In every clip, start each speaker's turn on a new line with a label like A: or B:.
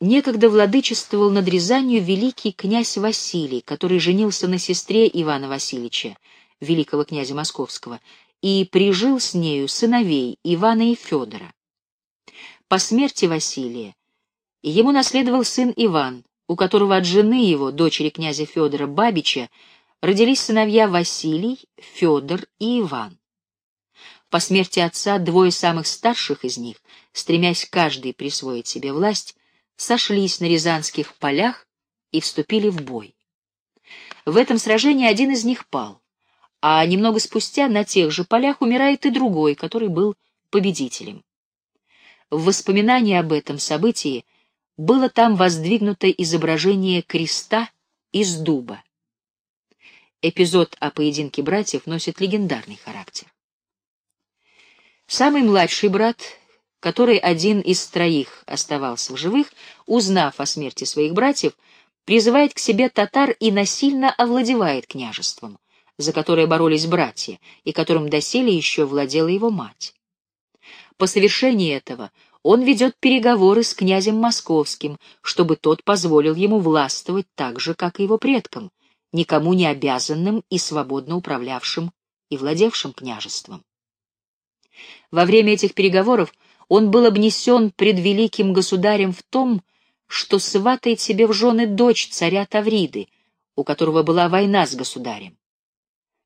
A: некогда владычествовал над Рязанью великий князь Василий, который женился на сестре Ивана Васильевича, великого князя Московского, и прижил с нею сыновей Ивана и Федора. По смерти Василия ему наследовал сын Иван, у которого от жены его, дочери князя Федора Бабича, родились сыновья Василий, Федор и Иван. По смерти отца двое самых старших из них, стремясь каждый присвоить себе власть, сошлись на Рязанских полях и вступили в бой. В этом сражении один из них пал, а немного спустя на тех же полях умирает и другой, который был победителем. В воспоминании об этом событии было там воздвигнуто изображение креста из дуба. Эпизод о поединке братьев носит легендарный характер. Самый младший брат, который один из троих оставался в живых, узнав о смерти своих братьев, призывает к себе татар и насильно овладевает княжеством, за которое боролись братья, и которым доселе еще владела его мать. По совершении этого он ведет переговоры с князем московским, чтобы тот позволил ему властвовать так же, как и его предкам, никому не обязанным и свободно управлявшим и владевшим княжеством. Во время этих переговоров он был обнесен пред великим государем в том, что сватает себе в жены дочь царя Тавриды, у которого была война с государем.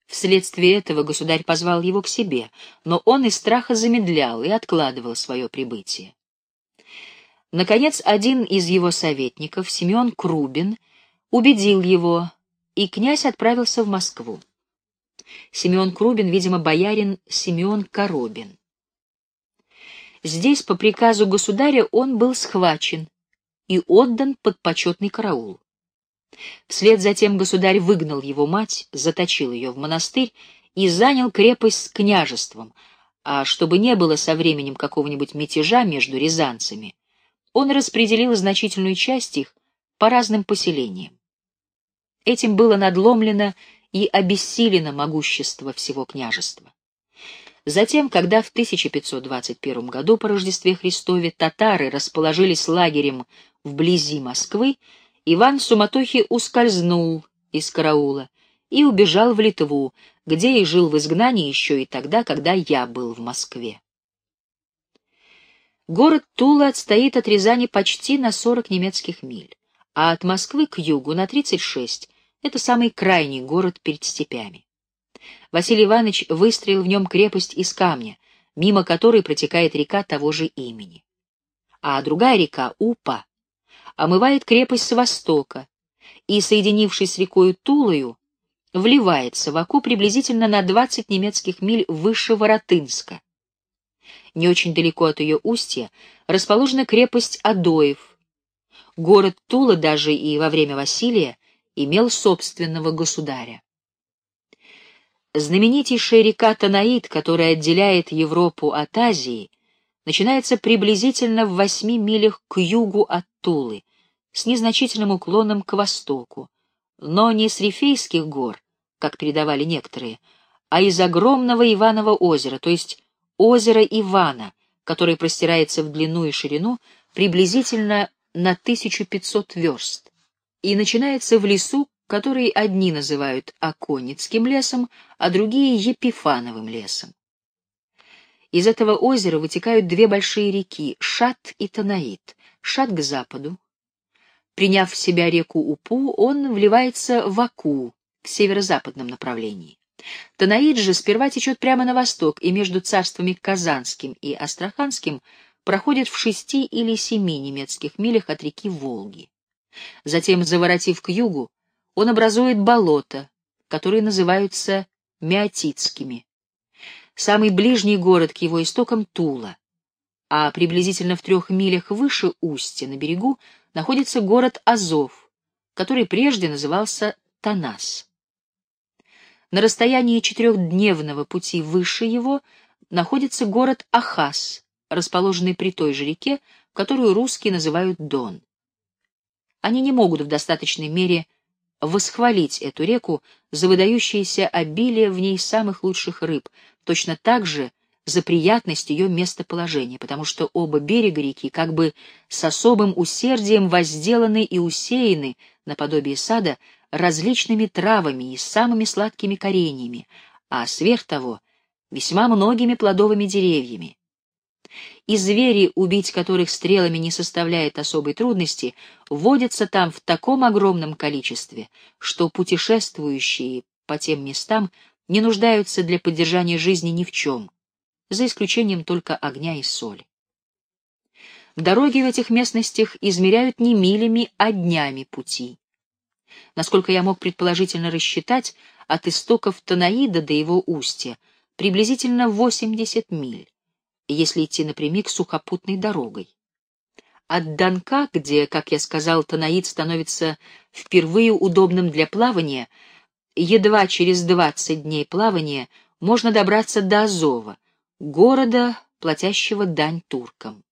A: Вследствие этого государь позвал его к себе, но он из страха замедлял и откладывал свое прибытие. Наконец, один из его советников, Семен Крубин, убедил его, и князь отправился в Москву. Семен Крубин, видимо, боярин Семен Коробин. Здесь, по приказу государя, он был схвачен и отдан под почетный караул. Вслед за тем государь выгнал его мать, заточил ее в монастырь и занял крепость с княжеством, а чтобы не было со временем какого-нибудь мятежа между рязанцами, он распределил значительную часть их по разным поселениям. Этим было надломлено и обессилено могущество всего княжества. Затем, когда в 1521 году по Рождестве Христове татары расположились лагерем вблизи Москвы, Иван в суматохе ускользнул из караула и убежал в Литву, где и жил в изгнании еще и тогда, когда я был в Москве. Город Тула отстоит от Рязани почти на 40 немецких миль, а от Москвы к югу на 36 — это самый крайний город перед степями. Василий Иванович выстроил в нем крепость из камня, мимо которой протекает река того же имени. А другая река, Упа, омывает крепость с востока и, соединившись с рекой Тулою, вливается в Аку приблизительно на 20 немецких миль выше Воротынска. Не очень далеко от ее устья расположена крепость Адоев. Город Тула даже и во время Василия имел собственного государя. Знаменитейшая река Танаид, которая отделяет Европу от Азии, начинается приблизительно в восьми милях к югу от Тулы, с незначительным уклоном к востоку, но не с Рифейских гор, как передавали некоторые, а из огромного Иванового озера, то есть озера Ивана, которое простирается в длину и ширину приблизительно на 1500 верст и начинается в лесу который одни называют Оконницким лесом, а другие — Епифановым лесом. Из этого озера вытекают две большие реки — Шат и Танаит. Шат к западу. Приняв в себя реку Упу, он вливается в Аку в северо-западном направлении. Танаит же сперва течет прямо на восток и между царствами Казанским и Астраханским проходит в шести или семи немецких милях от реки Волги. Затем, заворотив к югу, он образует болота, которые называются Меотитскими. Самый ближний город к его истокам — Тула, а приблизительно в трех милях выше устья на берегу находится город Азов, который прежде назывался Танас. На расстоянии четырехдневного пути выше его находится город Ахас, расположенный при той же реке, которую русские называют Дон. Они не могут в достаточной мере восхвалить эту реку за выдающееся обилие в ней самых лучших рыб, точно так же за приятность ее местоположения, потому что оба берега реки как бы с особым усердием возделаны и усеяны, наподобие сада, различными травами и самыми сладкими кореньями, а сверх того — весьма многими плодовыми деревьями. И звери, убить которых стрелами не составляет особой трудности, водятся там в таком огромном количестве, что путешествующие по тем местам не нуждаются для поддержания жизни ни в чем, за исключением только огня и соли. Дороги в этих местностях измеряют не милями, а днями пути. Насколько я мог предположительно рассчитать, от истоков Танаида до его устья приблизительно 80 миль, если идти напрямик сухопутной дорогой. От Донка, где, как я сказал, Танаид становится впервые удобным для плавания, едва через 20 дней плавания можно добраться до Азова, города, платящего дань туркам.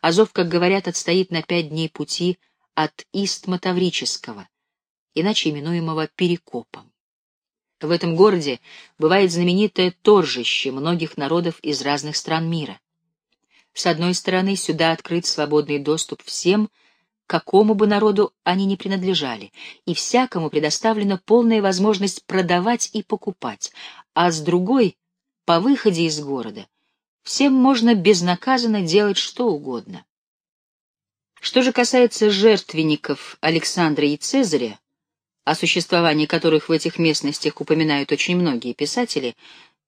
A: Азов, как говорят, отстоит на пять дней пути от Истма Таврического, иначе именуемого Перекопом. В этом городе бывает знаменитое торжище многих народов из разных стран мира. С одной стороны, сюда открыт свободный доступ всем, какому бы народу они ни принадлежали, и всякому предоставлена полная возможность продавать и покупать, а с другой, по выходе из города, всем можно безнаказанно делать что угодно. Что же касается жертвенников Александра и Цезаря, о существовании которых в этих местностях упоминают очень многие писатели,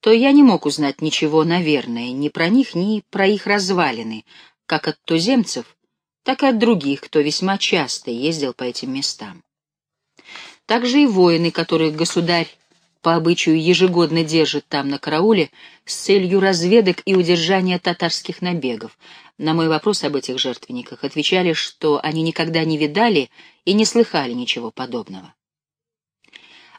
A: то я не мог узнать ничего, наверное, ни про них, ни про их развалины, как от туземцев, так и от других, кто весьма часто ездил по этим местам. Также и воины, которых государь по обычаю ежегодно держит там на карауле с целью разведок и удержания татарских набегов. На мой вопрос об этих жертвенниках отвечали, что они никогда не видали и не слыхали ничего подобного.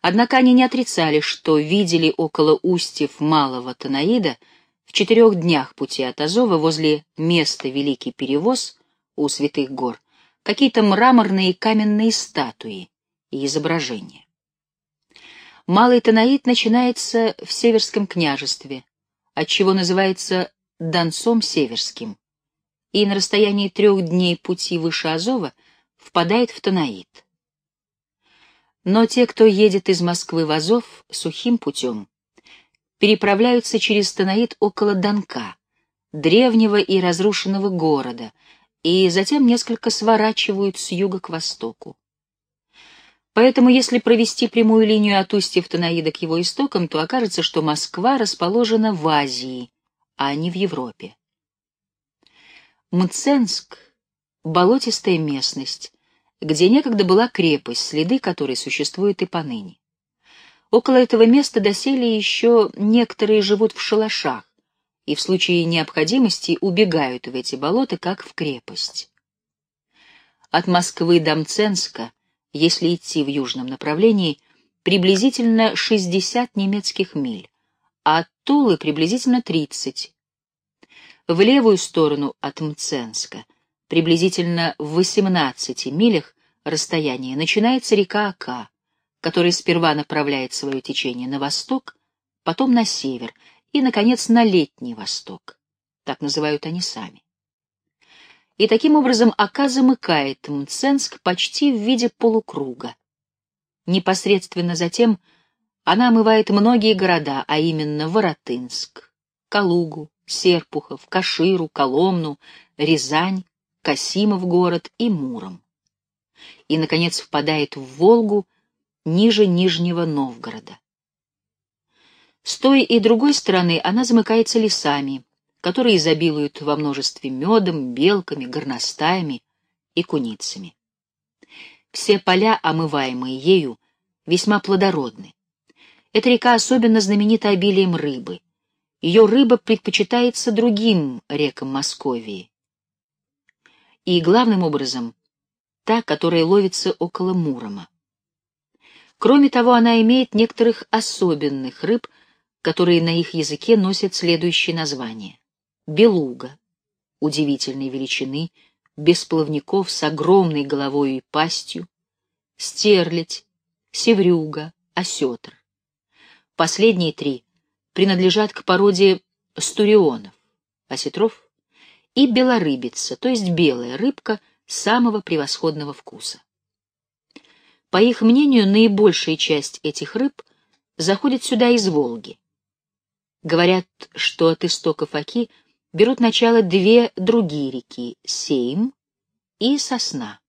A: Однако они не отрицали, что видели около устьев Малого Танаида в четырех днях пути от Азова возле места Великий Перевоз у Святых Гор какие-то мраморные каменные статуи и изображения. Малый Танаид начинается в Северском княжестве, отчего называется Донцом Северским, и на расстоянии трех дней пути выше Азова впадает в Танаид. Но те, кто едет из Москвы в Азов сухим путем, переправляются через Танаид около Донка, древнего и разрушенного города, и затем несколько сворачивают с юга к востоку. Поэтому, если провести прямую линию от устьев Танаида к его истокам, то окажется, что Москва расположена в Азии, а не в Европе. Мценск — болотистая местность, где некогда была крепость, следы которой существуют и поныне. Около этого места доселе еще некоторые живут в шалашах и в случае необходимости убегают в эти болота, как в крепость. От Москвы до Мценска, если идти в южном направлении, приблизительно 60 немецких миль, а от Тулы приблизительно 30. В левую сторону от Мценска приблизительно в 18 милях расстояния начинается река Ака, которая сперва направляет свое течение на восток, потом на север и, наконец, на летний восток. Так называют они сами. И таким образом Ака замыкает Мценск почти в виде полукруга. Непосредственно затем она омывает многие города, а именно Воротынск, Калугу, Серпухов, Каширу, Коломну, Рязань, Касимов город и Муром. И, наконец, впадает в Волгу ниже Нижнего Новгорода. С той и другой стороны она замыкается лесами, которые изобилуют во множестве медом, белками, горностаями и куницами. Все поля, омываемые ею, весьма плодородны. Эта река особенно знаменита обилием рыбы. Ее рыба предпочитается другим рекам Московии, и, главным образом, та, которая ловится около Мурома. Кроме того, она имеет некоторых особенных рыб, которые на их языке носят следующие названия. Белуга, удивительной величины, без плавников с огромной головой и пастью, стерлядь, севрюга, осетр. Последние три принадлежат к породе стурионов, осетров, и белорыбица, то есть белая рыбка самого превосходного вкуса. По их мнению, наибольшая часть этих рыб заходит сюда из Волги. Говорят, что от истоков Оки берут начало две другие реки — Сейм и Сосна,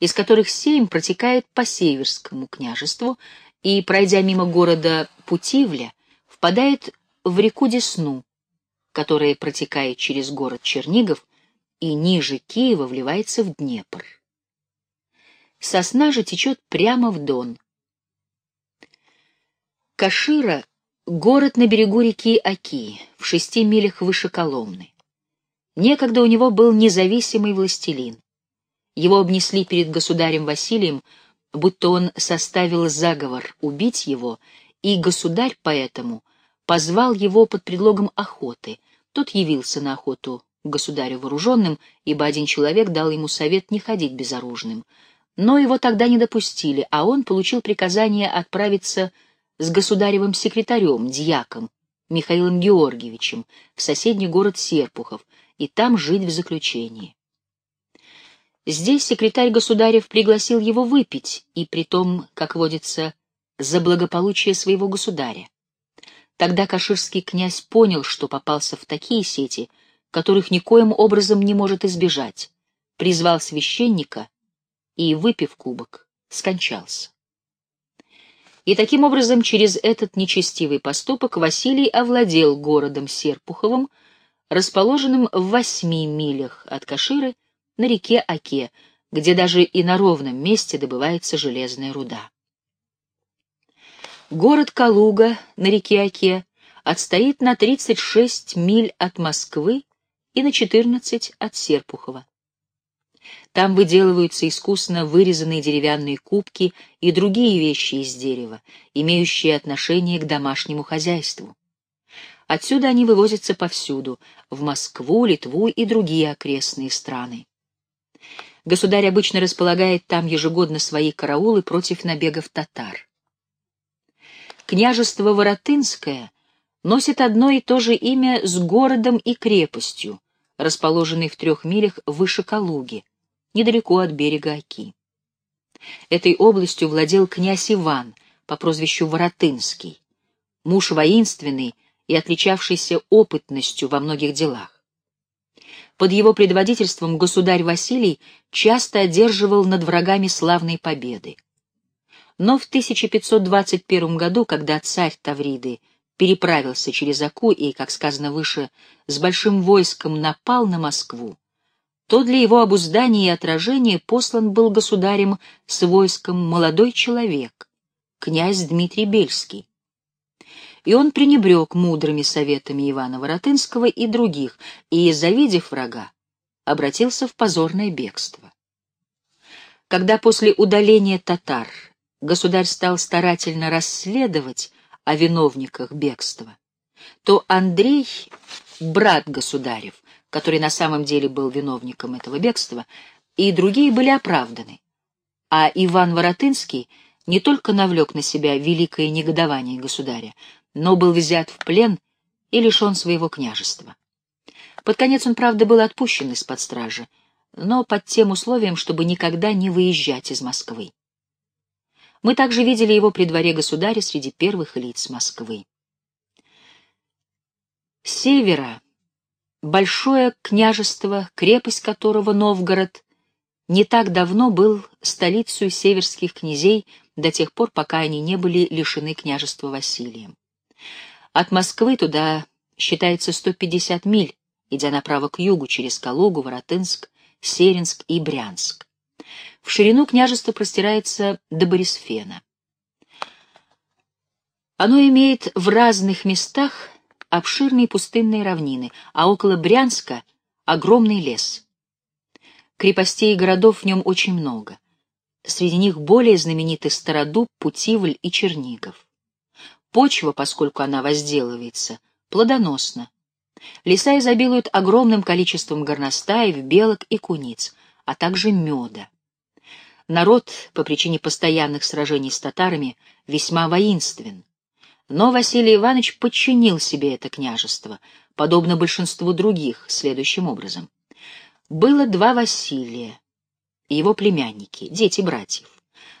A: из которых Сейм протекает по Северскому княжеству и, пройдя мимо города Путивля, впадает в реку Десну, которая протекает через город Чернигов и ниже Киева вливается в Днепр. Сосна же течет прямо в Дон. Кашира — город на берегу реки Оки, в шести милях выше Коломны. Некогда у него был независимый властелин. Его обнесли перед государем Василием, будто он составил заговор убить его, и государь поэтому позвал его под предлогом охоты. Тот явился на охоту государю вооруженным, ибо один человек дал ему совет не ходить безоружным. Но его тогда не допустили, а он получил приказание отправиться с государевым секретарем, дьяком, Михаилом Георгиевичем, в соседний город Серпухов, и там жить в заключении. Здесь секретарь государев пригласил его выпить, и при том, как водится, за благополучие своего государя. Тогда каширский князь понял, что попался в такие сети, которых никоим образом не может избежать, призвал священника и, выпив кубок, скончался. И таким образом через этот нечестивый поступок Василий овладел городом Серпуховым, расположенным в восьми милях от Каширы на реке Оке, где даже и на ровном месте добывается железная руда. Город Калуга на реке Оке отстоит на 36 миль от Москвы и на 14 от Серпухова. Там выделываются искусно вырезанные деревянные кубки и другие вещи из дерева, имеющие отношение к домашнему хозяйству. Отсюда они вывозятся повсюду, в Москву, Литву и другие окрестные страны. Государь обычно располагает там ежегодно свои караулы против набегов татар. Княжество Воротынское носит одно и то же имя с городом и крепостью, расположенной в трех милях выше Калуги, недалеко от берега Оки. Этой областью владел князь Иван по прозвищу Воротынский, муж воинственный и отличавшийся опытностью во многих делах. Под его предводительством государь Василий часто одерживал над врагами славные победы. Но в 1521 году, когда царь Тавриды переправился через Аку и, как сказано выше, с большим войском напал на Москву, то для его обуздания и отражения послан был государем с войском молодой человек, князь Дмитрий Бельский. И он пренебрег мудрыми советами Ивана Воротынского и других, и, завидев врага, обратился в позорное бегство. Когда после удаления татар государь стал старательно расследовать о виновниках бегства, то Андрей, брат государев, который на самом деле был виновником этого бегства, и другие были оправданы, а Иван Воротынский не только навлек на себя великое негодование государя, но был взят в плен и лишен своего княжества. Под конец он, правда, был отпущен из-под стражи, но под тем условием, чтобы никогда не выезжать из Москвы. Мы также видели его при дворе государя среди первых лиц Москвы. Севера большое княжество, крепость которого Новгород не так давно был столицей северских князей до тех пор, пока они не были лишены княжества Василием. От Москвы туда считается 150 миль, идя направо к югу через Калугу, Воротынск, Серинск и Брянск. В ширину княжество простирается до Борисфена. Оно имеет в разных местах обширные пустынные равнины, а около Брянска — огромный лес. Крепостей и городов в нем очень много. Среди них более знамениты Стародуб, Путивль и Чернигов. Почва, поскольку она возделывается, плодоносна. Леса изобилуют огромным количеством горностаев, белок и куниц, а также меда. Народ, по причине постоянных сражений с татарами, весьма воинствен. Но Василий Иванович подчинил себе это княжество, подобно большинству других, следующим образом. Было два Василия, его племянники, дети братьев.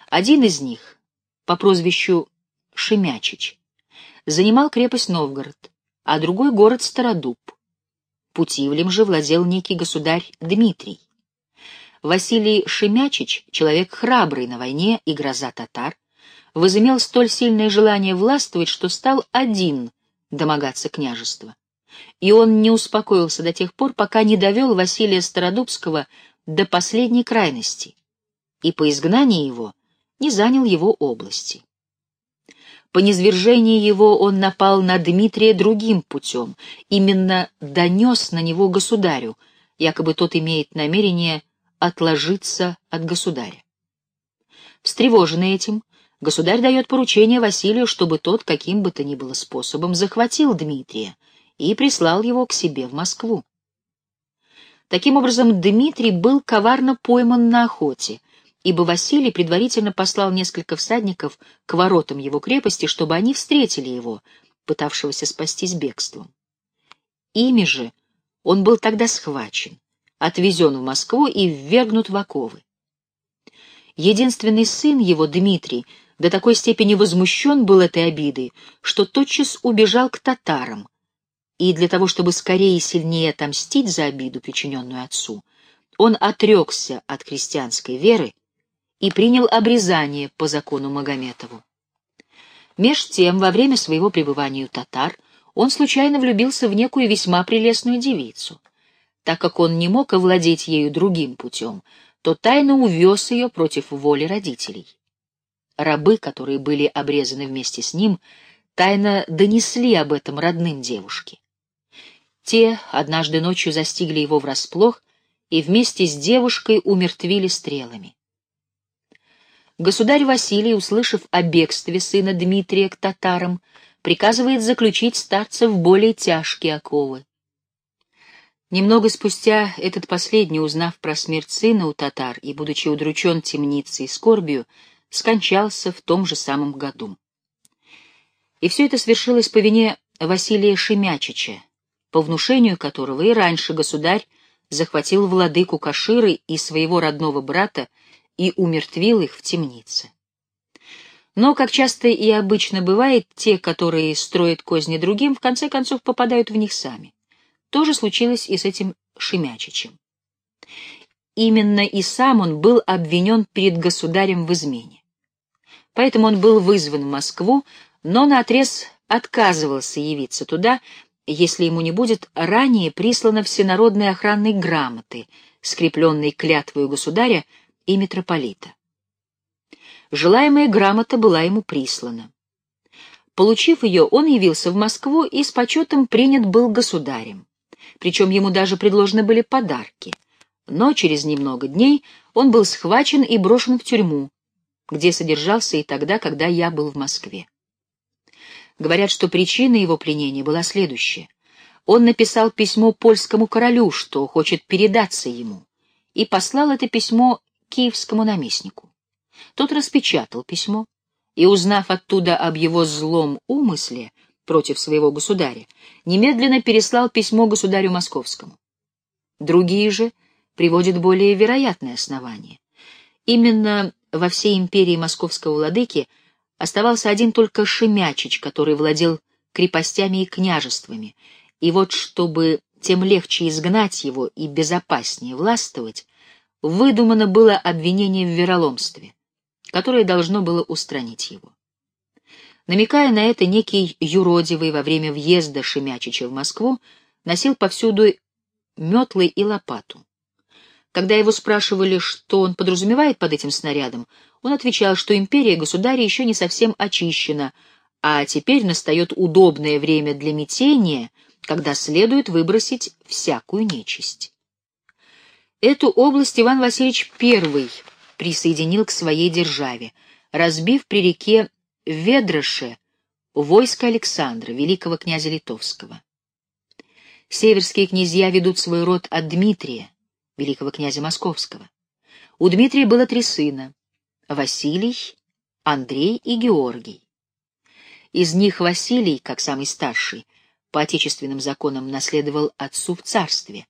A: Один из них, по прозвищу Шемячич, занимал крепость Новгород, а другой — город Стародуб. Путивлем же владел некий государь Дмитрий. Василий Шемячич, человек храбрый на войне и гроза татар, возымел столь сильное желание властвовать, что стал один домогаться княжества. И он не успокоился до тех пор, пока не довел Василия Стародубского до последней крайности, и по изгнании его не занял его области. По низвержении его он напал на Дмитрия другим путем, именно донес на него государю, якобы тот имеет намерение отложиться от государя. Встревоженный этим, государь дает поручение Василию, чтобы тот каким бы то ни было способом захватил Дмитрия и прислал его к себе в Москву. Таким образом, Дмитрий был коварно пойман на охоте, ибо Василий предварительно послал несколько всадников к воротам его крепости, чтобы они встретили его, пытавшегося спастись бегством. Ими же он был тогда схвачен, отвезен в Москву и ввергнут в оковы. Единственный сын его, Дмитрий, до такой степени возмущен был этой обидой, что тотчас убежал к татарам, и для того, чтобы скорее и сильнее отомстить за обиду, причиненную отцу, он отрекся от христианской веры и принял обрезание по закону Магометову. Меж тем, во время своего пребывания у татар, он случайно влюбился в некую весьма прелестную девицу. Так как он не мог овладеть ею другим путем, то тайно увез ее против воли родителей. Рабы, которые были обрезаны вместе с ним, тайно донесли об этом родным девушке. Те однажды ночью застигли его врасплох и вместе с девушкой умертвили стрелами. Государь Василий, услышав о бегстве сына Дмитрия к татарам, приказывает заключить старца в более тяжкие оковы. Немного спустя этот последний, узнав про смерть сына у татар и, будучи удручен темницей и скорбью, скончался в том же самом году. И все это свершилось по вине Василия Шемячича, по внушению которого и раньше государь захватил владыку Каширы и своего родного брата и умертвил их в темнице. Но, как часто и обычно бывает, те, которые строят козни другим, в конце концов попадают в них сами. То же случилось и с этим Шемячичем. Именно и сам он был обвинен перед государем в измене. Поэтому он был вызван в Москву, но наотрез отказывался явиться туда, если ему не будет ранее прислано всенародной охранной грамоты, скрепленной клятвою государя и митрополита. Желаемая грамота была ему прислана. Получив ее, он явился в Москву и с почетом принят был государем. Причем ему даже предложены были подарки. Но через немного дней он был схвачен и брошен в тюрьму, где содержался и тогда, когда я был в Москве. Говорят, что причина его пленения была следующая. Он написал письмо польскому королю, что хочет передаться ему, и послал это письмо киевскому наместнику. Тот распечатал письмо и, узнав оттуда об его злом умысле против своего государя, немедленно переслал письмо государю московскому. Другие же приводят более вероятное основание. Именно во всей империи московского владыки оставался один только Шемячич, который владел крепостями и княжествами, и вот чтобы тем легче изгнать его и безопаснее властвовать, выдумано было обвинение в вероломстве, которое должно было устранить его. Намекая на это, некий юродивый во время въезда Шемячича в Москву носил повсюду метлы и лопату. Когда его спрашивали, что он подразумевает под этим снарядом, он отвечал, что империя государя еще не совсем очищена, а теперь настает удобное время для метения, когда следует выбросить всякую нечисть. Эту область Иван Васильевич I присоединил к своей державе, разбив при реке Ведроше войско Александра, великого князя Литовского. Северские князья ведут свой род от Дмитрия, великого князя Московского. У Дмитрия было три сына — Василий, Андрей и Георгий. Из них Василий, как самый старший, по отечественным законам наследовал отцу в царстве.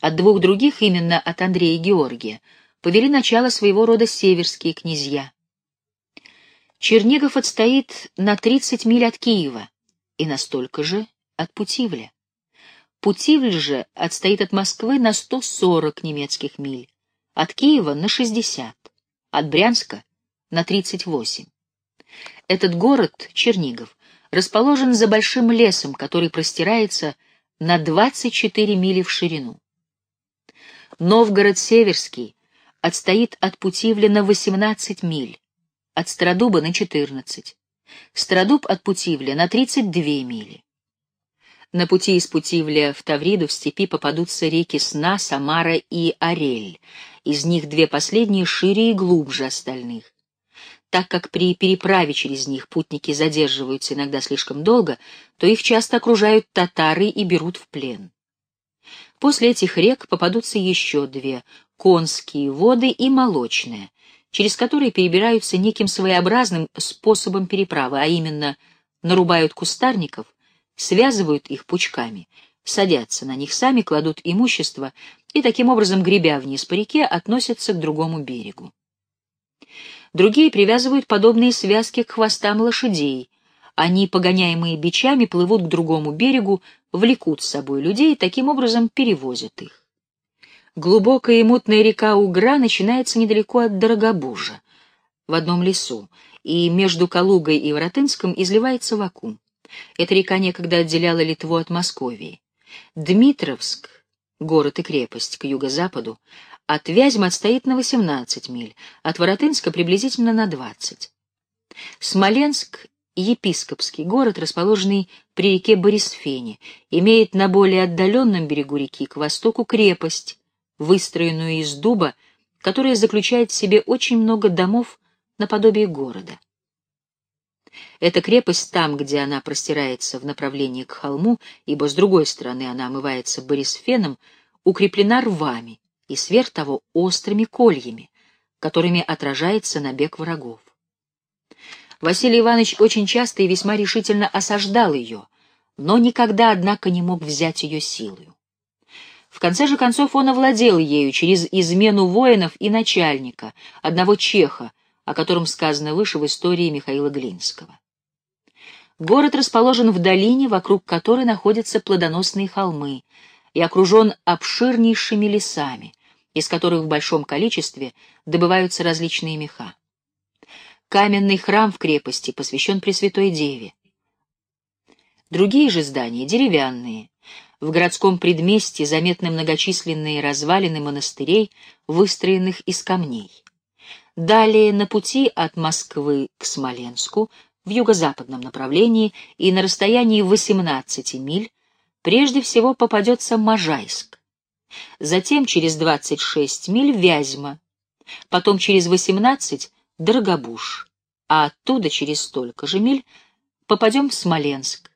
A: От двух других, именно от Андрея и Георгия, повели начало своего рода северские князья. Чернигов отстоит на 30 миль от Киева и настолько же от Путивля. Путивль же отстоит от Москвы на 140 немецких миль, от Киева на 60, от Брянска на 38. Этот город, Чернигов, расположен за большим лесом, который простирается на 24 мили в ширину. Новгород-Северский отстоит от Путивля на 18 миль, от Стародуба на 14, Стародуб от Путивля на 32 мили. На пути из Путивля в Тавриду в степи попадутся реки Сна, Самара и Орель. Из них две последние шире и глубже остальных. Так как при переправе через них путники задерживаются иногда слишком долго, то их часто окружают татары и берут в плен. После этих рек попадутся еще две — Конские воды и Молочные, через которые перебираются неким своеобразным способом переправы, а именно нарубают кустарников, связывают их пучками, садятся на них сами, кладут имущество и таким образом, гребя вниз по реке, относятся к другому берегу. Другие привязывают подобные связки к хвостам лошадей. Они, погоняемые бичами, плывут к другому берегу, влекут с собой людей и таким образом перевозят их. Глубокая и мутная река Угра начинается недалеко от Дорогобужа, в одном лесу, и между Калугой и Воротынском изливается в Аку. Эта река некогда отделяла Литву от Московии. Дмитровск, город и крепость к юго-западу, от Вязьмы отстоит на 18 миль, от Воротынска приблизительно на 20. Смоленск — епископский город, расположенный при реке Борисфене, имеет на более отдаленном берегу реки к востоку крепость, выстроенную из дуба, которая заключает в себе очень много домов наподобие города. Эта крепость там, где она простирается в направлении к холму, ибо с другой стороны она омывается Борисфеном, укреплена рвами и сверх того острыми кольями, которыми отражается набег врагов. Василий Иванович очень часто и весьма решительно осаждал ее, но никогда, однако, не мог взять ее силою. В конце же концов он овладел ею через измену воинов и начальника, одного чеха, о котором сказано выше в истории Михаила Глинского. Город расположен в долине, вокруг которой находятся плодоносные холмы, и окружен обширнейшими лесами, из которых в большом количестве добываются различные меха. Каменный храм в крепости посвящен Пресвятой Деве. Другие же здания деревянные. В городском предместье заметны многочисленные развалины монастырей, выстроенных из камней. Далее на пути от Москвы к Смоленску в юго-западном направлении и на расстоянии 18 миль прежде всего попадется Можайск. Затем через 26 миль Вязьма, потом через 18 — Дорогобуж, а оттуда через столько же миль попадем в Смоленск.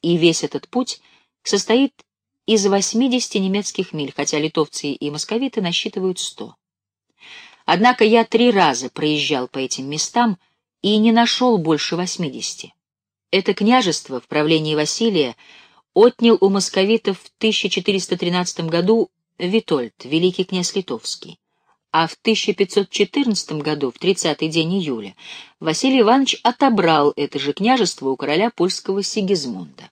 A: И весь этот путь состоит из 80 немецких миль, хотя литовцы и московиты насчитывают 100. Однако я три раза проезжал по этим местам и не нашел больше восьмидесяти. Это княжество в правлении Василия отнял у московитов в 1413 году Витольд, великий князь литовский, а в 1514 году, в 30-й день июля, Василий Иванович отобрал это же княжество у короля польского Сигизмунда.